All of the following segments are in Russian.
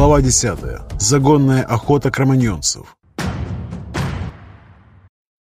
Глава 10. Загонная охота кроманьонцев.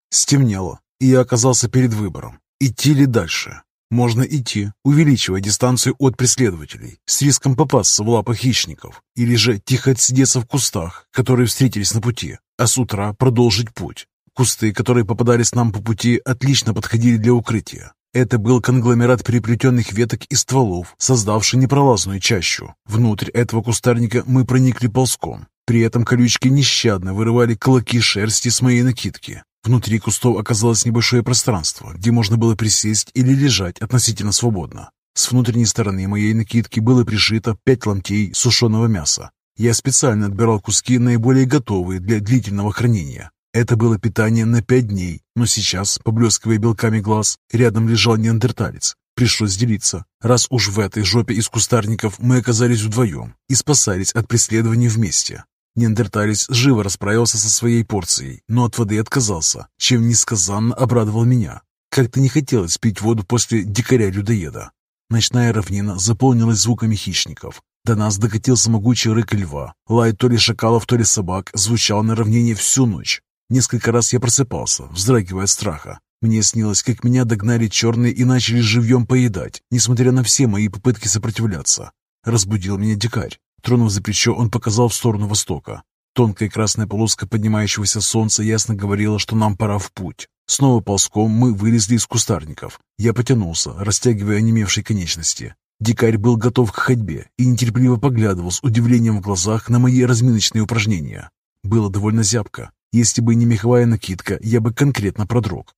Стемнело, и я оказался перед выбором. Идти ли дальше? Можно идти, увеличивая дистанцию от преследователей, с риском попасться в лапы хищников, или же тихо отсидеться в кустах, которые встретились на пути, а с утра продолжить путь. Кусты, которые попадались нам по пути, отлично подходили для укрытия. Это был конгломерат переплетенных веток и стволов, создавший непролазную чащу. Внутрь этого кустарника мы проникли ползком. При этом колючки нещадно вырывали клоки шерсти с моей накидки. Внутри кустов оказалось небольшое пространство, где можно было присесть или лежать относительно свободно. С внутренней стороны моей накидки было пришито пять ломтей сушеного мяса. Я специально отбирал куски, наиболее готовые для длительного хранения. Это было питание на пять дней, но сейчас, поблескивая белками глаз, рядом лежал неандерталец. Пришлось делиться, раз уж в этой жопе из кустарников мы оказались вдвоем и спасались от преследования вместе. Неандерталец живо расправился со своей порцией, но от воды отказался, чем несказанно обрадовал меня. Как-то не хотелось пить воду после дикаря-людоеда. Ночная равнина заполнилась звуками хищников. До нас докатился могучий рык льва. Лай то ли шакалов, то ли собак звучал на равнине всю ночь. Несколько раз я просыпался, вздрагивая от страха. Мне снилось, как меня догнали черные и начали живьем поедать, несмотря на все мои попытки сопротивляться. Разбудил меня дикарь. Тронув за плечо, он показал в сторону востока. Тонкая красная полоска поднимающегося солнца ясно говорила, что нам пора в путь. Снова ползком мы вылезли из кустарников. Я потянулся, растягивая онемевшие конечности. Дикарь был готов к ходьбе и нетерпеливо поглядывал с удивлением в глазах на мои разминочные упражнения. Было довольно зябко, если бы не меховая накидка, я бы конкретно продрог.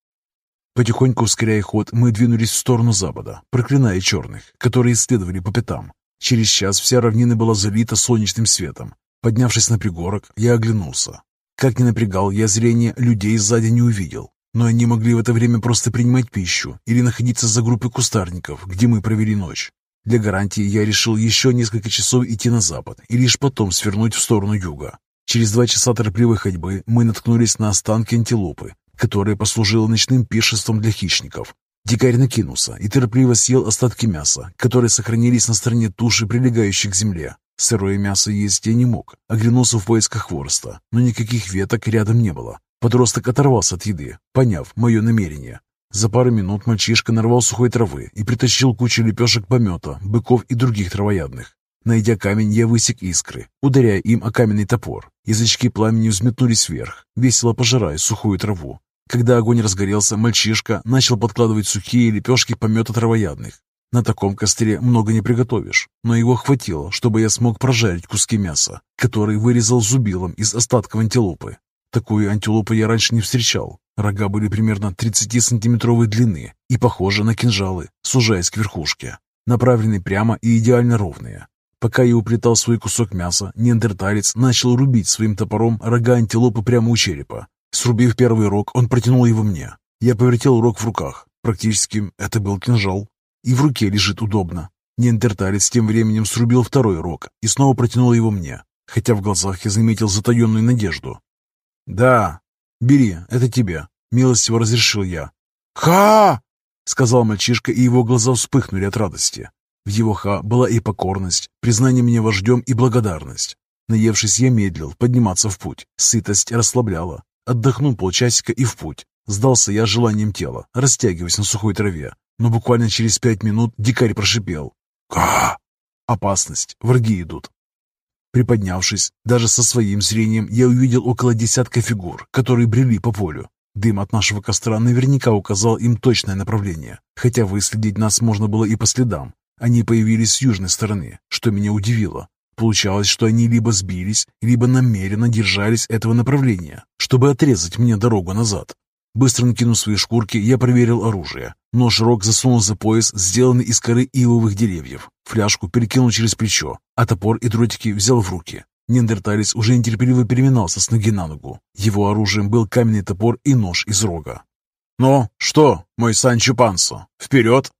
Потихоньку ускоряя ход, мы двинулись в сторону запада, проклиная черных, которые следовали по пятам. Через час вся равнина была залита солнечным светом. Поднявшись на пригорок, я оглянулся. Как ни напрягал, я зрение людей сзади не увидел, но они могли в это время просто принимать пищу или находиться за группой кустарников, где мы провели ночь. Для гарантии я решил еще несколько часов идти на запад и лишь потом свернуть в сторону юга. Через два часа торопливой ходьбы мы наткнулись на останки антилопы, которая послужила ночным пиршеством для хищников. Дикарь накинулся и торопливо съел остатки мяса, которые сохранились на стороне туши, прилегающей к земле. Сырое мясо есть я не мог. Оглянулся в поисках хвороста, но никаких веток рядом не было. Подросток оторвался от еды, поняв мое намерение. За пару минут мальчишка нарвал сухой травы и притащил кучу лепешек помета, быков и других травоядных. Найдя камень, я высек искры, ударяя им о каменный топор. Язычки пламени взметнулись вверх, весело пожирая сухую траву. Когда огонь разгорелся, мальчишка начал подкладывать сухие лепешки помета травоядных. На таком костре много не приготовишь, но его хватило, чтобы я смог прожарить куски мяса, которые вырезал зубилом из остатков антилопы. Такую антилопу я раньше не встречал. Рога были примерно 30-сантиметровой длины и похожи на кинжалы, сужаясь к верхушке, направленные прямо и идеально ровные. Пока я уплетал свой кусок мяса, неандерталец начал рубить своим топором рога антилопы прямо у черепа. Срубив первый рог, он протянул его мне. Я повертел рог в руках. Практически это был кинжал. И в руке лежит удобно. Неандерталец тем временем срубил второй рог и снова протянул его мне, хотя в глазах я заметил затаенную надежду. «Да, бери, это тебе», — милостиво разрешил я. «Ха!» — сказал мальчишка, и его глаза вспыхнули от радости. В его ха была и покорность, признание мне вождем и благодарность. Наевшись, я медлил подниматься в путь. Сытость расслабляла. Отдохнул полчасика и в путь. Сдался я желанием тела, растягиваясь на сухой траве. Но буквально через пять минут дикарь прошипел. «Ка!» Опасность, враги идут. Приподнявшись, даже со своим зрением, я увидел около десятка фигур, которые брели по полю. Дым от нашего костра наверняка указал им точное направление, хотя выследить нас можно было и по следам. Они появились с южной стороны, что меня удивило. Получалось, что они либо сбились, либо намеренно держались этого направления, чтобы отрезать мне дорогу назад. Быстро накинув свои шкурки, я проверил оружие. Нож Рок засунул за пояс, сделанный из коры ивовых деревьев. Фляжку перекинул через плечо, а топор и дротики взял в руки. Неандерталец уже нетерпеливо переминался с ноги на ногу. Его оружием был каменный топор и нож из рога. «Ну, что, мой Санчо Пансо, вперед!»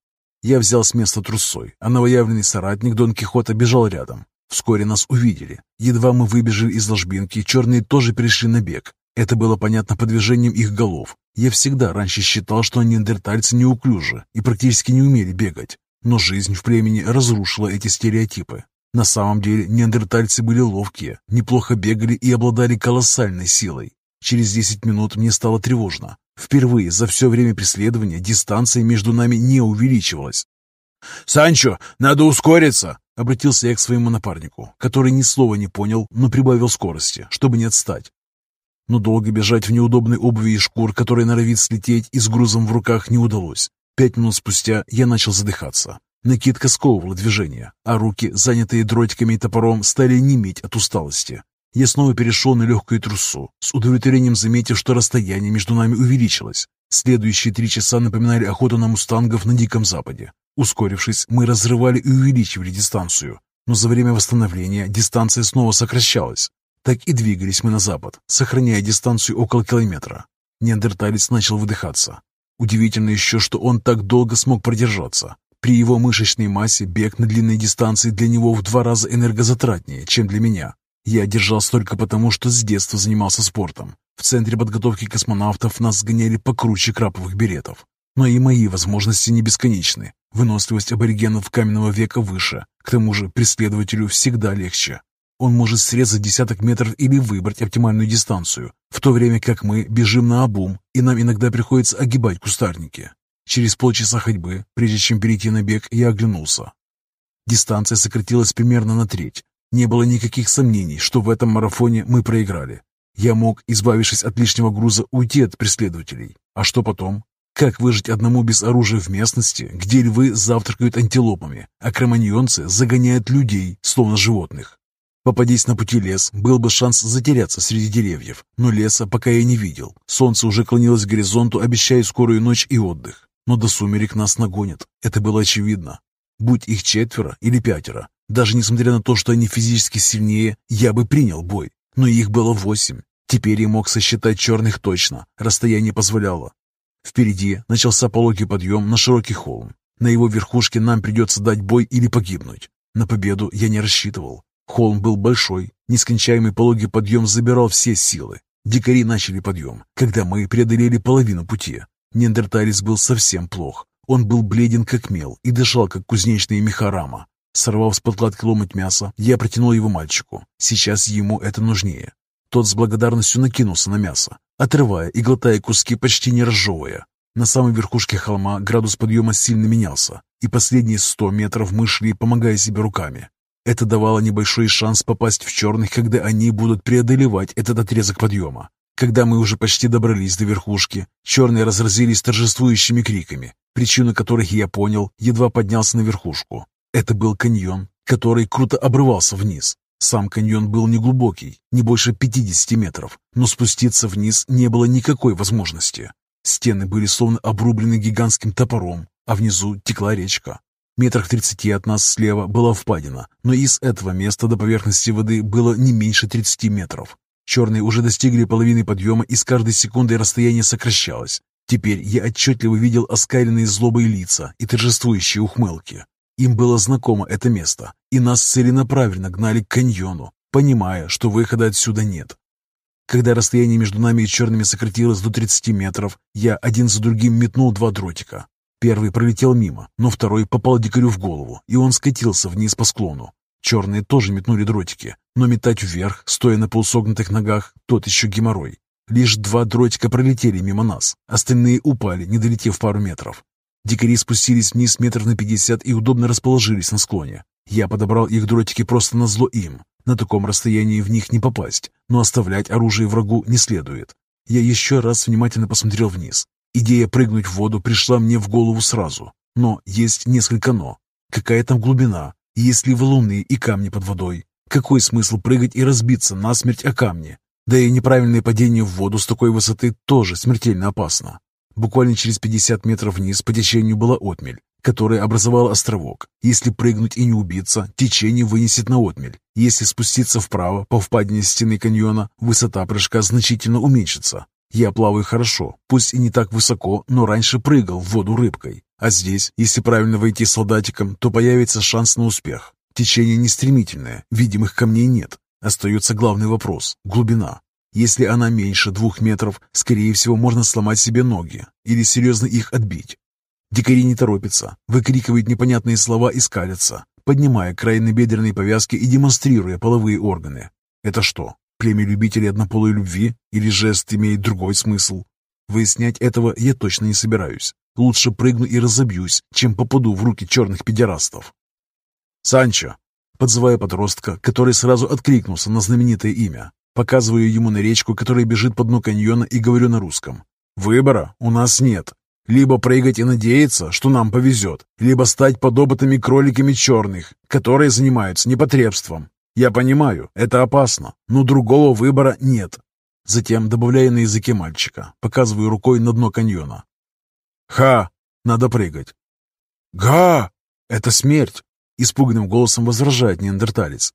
Я взял с места трусой, а новоявленный соратник Дон Кихота бежал рядом. Вскоре нас увидели. Едва мы выбежали из ложбинки, черные тоже перешли на бег. Это было понятно по движениям их голов. Я всегда раньше считал, что неандертальцы неуклюжи и практически не умели бегать. Но жизнь в племени разрушила эти стереотипы. На самом деле неандертальцы были ловкие, неплохо бегали и обладали колоссальной силой. Через 10 минут мне стало тревожно. Впервые за все время преследования дистанция между нами не увеличивалась. «Санчо, надо ускориться!» — обратился я к своему напарнику, который ни слова не понял, но прибавил скорости, чтобы не отстать. Но долго бежать в неудобной обуви и шкур, которая норовит слететь и с грузом в руках, не удалось. Пять минут спустя я начал задыхаться. Накидка сковывала движение, а руки, занятые дротиками и топором, стали неметь от усталости. Я снова перешел на легкую трусу, с удовлетворением заметив, что расстояние между нами увеличилось. Следующие три часа напоминали охоту на мустангов на Диком Западе. Ускорившись, мы разрывали и увеличивали дистанцию, но за время восстановления дистанция снова сокращалась. Так и двигались мы на запад, сохраняя дистанцию около километра. Неандерталец начал выдыхаться. Удивительно еще, что он так долго смог продержаться. При его мышечной массе бег на длинной дистанции для него в два раза энергозатратнее, чем для меня. Я держался только потому, что с детства занимался спортом. В центре подготовки космонавтов нас сгоняли покруче краповых беретов. Но и мои возможности не бесконечны. Выносливость аборигенов каменного века выше. К тому же преследователю всегда легче. Он может срезать десяток метров или выбрать оптимальную дистанцию, в то время как мы бежим на обум, и нам иногда приходится огибать кустарники. Через полчаса ходьбы, прежде чем перейти на бег, я оглянулся. Дистанция сократилась примерно на треть. Не было никаких сомнений, что в этом марафоне мы проиграли. Я мог, избавившись от лишнего груза, уйти от преследователей. А что потом? Как выжить одному без оружия в местности, где львы завтракают антилопами, а кроманьонцы загоняют людей, словно животных? Попадись на пути лес, был бы шанс затеряться среди деревьев, но леса пока я не видел. Солнце уже клонилось к горизонту, обещая скорую ночь и отдых. Но до сумерек нас нагонят. Это было очевидно. Будь их четверо или пятеро, даже несмотря на то, что они физически сильнее, я бы принял бой. Но их было восемь. Теперь я мог сосчитать черных точно, расстояние позволяло. Впереди начался пологий подъем на широкий холм. На его верхушке нам придется дать бой или погибнуть. На победу я не рассчитывал. Холм был большой, нескончаемый пологий подъем забирал все силы. Дикари начали подъем, когда мы преодолели половину пути. Неандерталец был совсем плох. Он был бледен как мел и дышал, как кузнечная мехарама. Сорвав с подкладки ломоть мяса, я протянул его мальчику. Сейчас ему это нужнее. Тот с благодарностью накинулся на мясо, отрывая и глотая куски, почти не разжевывая. На самой верхушке холма градус подъема сильно менялся, и последние сто метров мы шли, помогая себе руками. Это давало небольшой шанс попасть в черных, когда они будут преодолевать этот отрезок подъема. Когда мы уже почти добрались до верхушки, черные разразились торжествующими криками, причину которых я понял, едва поднялся на верхушку. Это был каньон, который круто обрывался вниз. Сам каньон был неглубокий, не больше 50 метров, но спуститься вниз не было никакой возможности. Стены были словно обрублены гигантским топором, а внизу текла речка. Метрах тридцати от нас слева была впадина, но из этого места до поверхности воды было не меньше 30 метров. Черные уже достигли половины подъема, и с каждой секундой расстояние сокращалось. Теперь я отчетливо видел оскаленные злобой лица и торжествующие ухмылки. Им было знакомо это место, и нас целенаправленно гнали к каньону, понимая, что выхода отсюда нет. Когда расстояние между нами и черными сократилось до 30 метров, я один за другим метнул два дротика. Первый пролетел мимо, но второй попал дикарю в голову, и он скатился вниз по склону. Черные тоже метнули дротики, но метать вверх, стоя на полусогнутых ногах, тот еще геморрой. Лишь два дротика пролетели мимо нас, остальные упали, не долетев пару метров. Дикари спустились вниз метров на пятьдесят и удобно расположились на склоне. Я подобрал их дротики просто на зло им. На таком расстоянии в них не попасть, но оставлять оружие врагу не следует. Я еще раз внимательно посмотрел вниз. Идея прыгнуть в воду пришла мне в голову сразу. Но есть несколько «но». Какая там глубина? Если валуны и камни под водой? Какой смысл прыгать и разбиться насмерть о камни? Да и неправильное падение в воду с такой высоты тоже смертельно опасно. Буквально через 50 метров вниз по течению была отмель, которая образовала островок. Если прыгнуть и не убиться, течение вынесет на отмель. Если спуститься вправо по впадине стены каньона, высота прыжка значительно уменьшится. Я плаваю хорошо, пусть и не так высоко, но раньше прыгал в воду рыбкой. А здесь, если правильно войти солдатиком, то появится шанс на успех. Течение не стремительное, видимых камней нет. Остается главный вопрос – глубина. Если она меньше двух метров, скорее всего, можно сломать себе ноги или серьезно их отбить. Дикари не торопятся, выкрикивают непонятные слова и скалятся. поднимая край набедренной повязки и демонстрируя половые органы. Это что, племя любителей однополой любви или жест имеет другой смысл? Выяснять этого я точно не собираюсь. Лучше прыгну и разобьюсь, чем попаду в руки черных педерастов. «Санчо!» Подзывая подростка, который сразу откликнулся на знаменитое имя. Показываю ему на речку, которая бежит по дну каньона, и говорю на русском. «Выбора у нас нет. Либо прыгать и надеяться, что нам повезет, либо стать подопытными кроликами черных, которые занимаются непотребством. Я понимаю, это опасно, но другого выбора нет. Затем добавляю на языке мальчика, показываю рукой на дно каньона. «Ха! Надо прыгать!» «Га! Это смерть!» Испуганным голосом возражает неандерталец.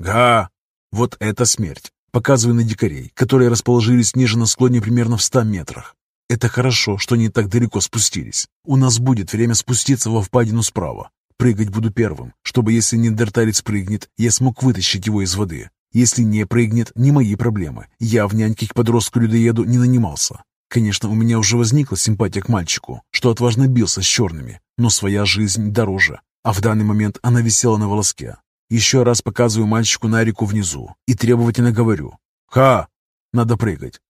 «Га! Вот это смерть!» Показываю на дикарей, которые расположились ниже на склоне примерно в ста метрах. Это хорошо, что они так далеко спустились. У нас будет время спуститься во впадину справа. Прыгать буду первым, чтобы если неандерталец прыгнет, я смог вытащить его из воды. Если не прыгнет, не мои проблемы. Я в няньке к подростку-людоеду не нанимался. Конечно, у меня уже возникла симпатия к мальчику, что отважно бился с черными, но своя жизнь дороже, а в данный момент она висела на волоске. Еще раз показываю мальчику на реку внизу и требовательно говорю «Ха! Надо прыгать!»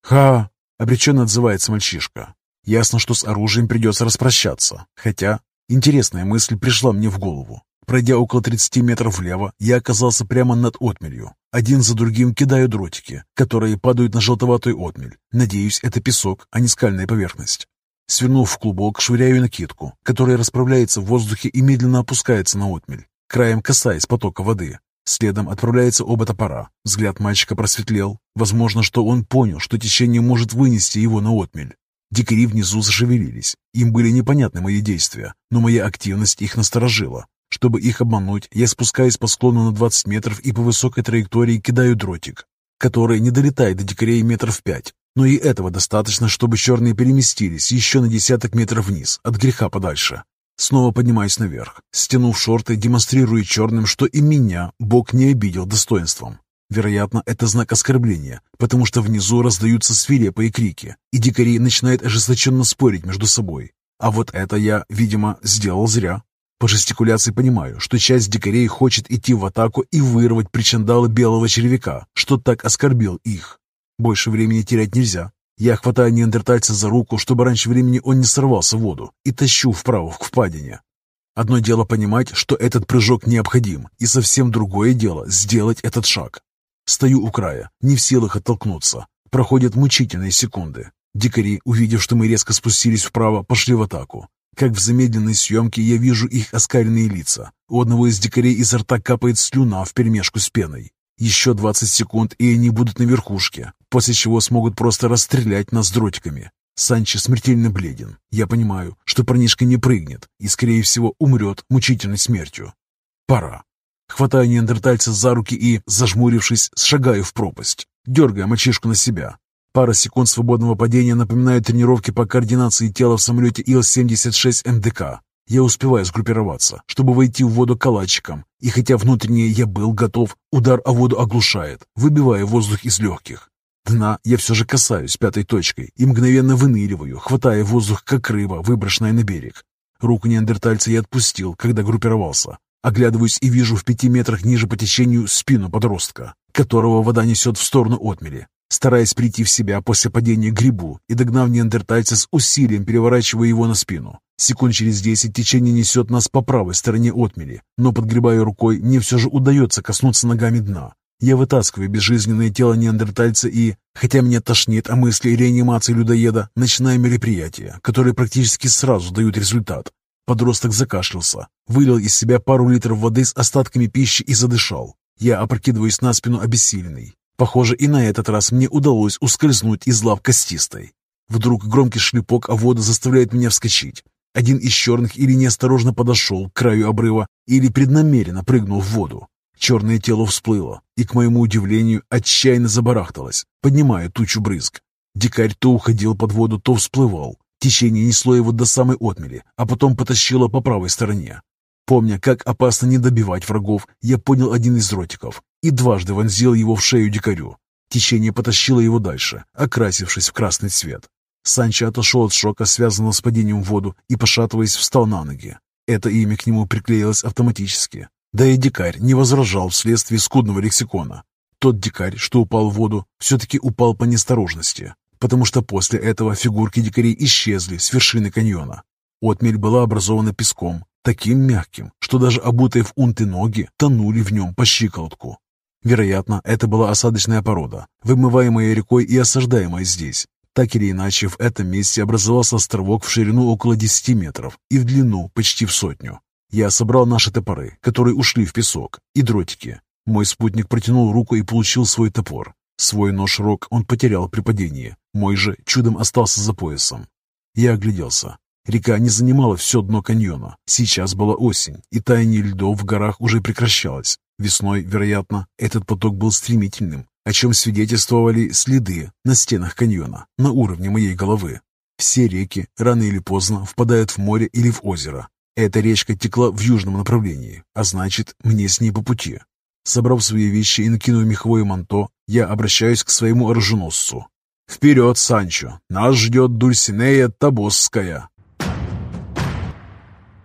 «Ха!» — обреченно отзывается мальчишка. Ясно, что с оружием придется распрощаться, хотя интересная мысль пришла мне в голову. Пройдя около 30 метров влево, я оказался прямо над отмелью. Один за другим кидаю дротики, которые падают на желтоватую отмель. Надеюсь, это песок, а не скальная поверхность. Свернув в клубок, швыряю накидку, которая расправляется в воздухе и медленно опускается на отмель, краем касаясь потока воды. Следом отправляется оба топора. Взгляд мальчика просветлел. Возможно, что он понял, что течение может вынести его на отмель. Дикари внизу зашевелились. Им были непонятны мои действия, но моя активность их насторожила. Чтобы их обмануть, я спускаюсь по склону на 20 метров и по высокой траектории кидаю дротик, который не долетает до дикарей метров пять. Но и этого достаточно, чтобы черные переместились еще на десяток метров вниз, от греха подальше. Снова поднимаюсь наверх, стянув шорты, демонстрируя черным, что и меня Бог не обидел достоинством. Вероятно, это знак оскорбления, потому что внизу раздаются свирепые крики, и дикари начинают ожесточенно спорить между собой. А вот это я, видимо, сделал зря. По жестикуляции понимаю, что часть дикарей хочет идти в атаку и вырвать причиндалы белого червяка, что так оскорбил их. Больше времени терять нельзя. Я хватаю неандертальца за руку, чтобы раньше времени он не сорвался в воду, и тащу вправо к впадине. Одно дело понимать, что этот прыжок необходим, и совсем другое дело сделать этот шаг. Стою у края, не в силах оттолкнуться. Проходят мучительные секунды. Дикари, увидев, что мы резко спустились вправо, пошли в атаку. Как в замедленной съемке я вижу их оскаленные лица. У одного из дикарей изо рта капает слюна вперемешку с пеной. Еще 20 секунд, и они будут на верхушке, после чего смогут просто расстрелять нас дротиками. Санчо смертельно бледен. Я понимаю, что парнишка не прыгнет и, скорее всего, умрет мучительной смертью. Пора. Хватаю неандертальца за руки и, зажмурившись, шагаю в пропасть, дергая мальчишку на себя. Пара секунд свободного падения напоминают тренировки по координации тела в самолете Ил-76 МДК. Я успеваю сгруппироваться, чтобы войти в воду калачиком, и хотя внутренне я был готов, удар о воду оглушает, выбивая воздух из легких. Дна я все же касаюсь пятой точкой и мгновенно выныриваю, хватая воздух, как рыба, выброшенная на берег. Руку неандертальца я отпустил, когда группировался. Оглядываюсь и вижу в пяти метрах ниже по течению спину подростка, которого вода несет в сторону отмели. Стараясь прийти в себя после падения грибу и догнав неандертальца с усилием, переворачивая его на спину. Секунд через десять течение несет нас по правой стороне отмели, но подгребая рукой, мне все же удается коснуться ногами дна. Я вытаскиваю безжизненное тело неандертальца и, хотя меня тошнит о мысли реанимации людоеда, начинаю мероприятие, которое практически сразу дают результат. Подросток закашлялся, вылил из себя пару литров воды с остатками пищи и задышал. Я опрокидываюсь на спину обессиленный. Похоже, и на этот раз мне удалось ускользнуть из лап костистой. Вдруг громкий шлепок о воду заставляет меня вскочить. Один из черных или неосторожно подошел к краю обрыва, или преднамеренно прыгнул в воду. Черное тело всплыло и, к моему удивлению, отчаянно забарахталось, поднимая тучу брызг. Дикарь то уходил под воду, то всплывал. Течение несло его до самой отмели, а потом потащило по правой стороне. Помня, как опасно не добивать врагов, я поднял один из ротиков и дважды вонзил его в шею дикарю. Течение потащило его дальше, окрасившись в красный цвет. Санчо отошел от шока, связанного с падением в воду, и, пошатываясь, встал на ноги. Это имя к нему приклеилось автоматически. Да и дикарь не возражал вследствие скудного лексикона. Тот дикарь, что упал в воду, все-таки упал по неосторожности, потому что после этого фигурки дикарей исчезли с вершины каньона. Отмель была образована песком, таким мягким, что даже обутые в унты ноги тонули в нем по щиколотку. Вероятно, это была осадочная порода, вымываемая рекой и осаждаемая здесь. Так или иначе, в этом месте образовался островок в ширину около 10 метров и в длину почти в сотню. Я собрал наши топоры, которые ушли в песок, и дротики. Мой спутник протянул руку и получил свой топор. Свой нож-рог он потерял при падении, мой же чудом остался за поясом. Я огляделся. Река не занимала все дно каньона. Сейчас была осень, и таяние льдов в горах уже прекращалось. Весной, вероятно, этот поток был стремительным, о чем свидетельствовали следы на стенах каньона на уровне моей головы. Все реки рано или поздно впадают в море или в озеро, эта речка текла в южном направлении, а значит, мне с ней по пути. Собрав свои вещи и накинув меховое манто, я обращаюсь к своему оруженосцу. «Вперед, Санчо! Нас ждет Дульсинея Табосская!»